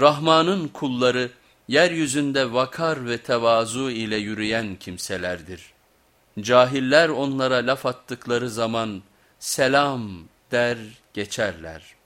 Rahman'ın kulları yeryüzünde vakar ve tevazu ile yürüyen kimselerdir. Cahiller onlara laf attıkları zaman selam der geçerler.''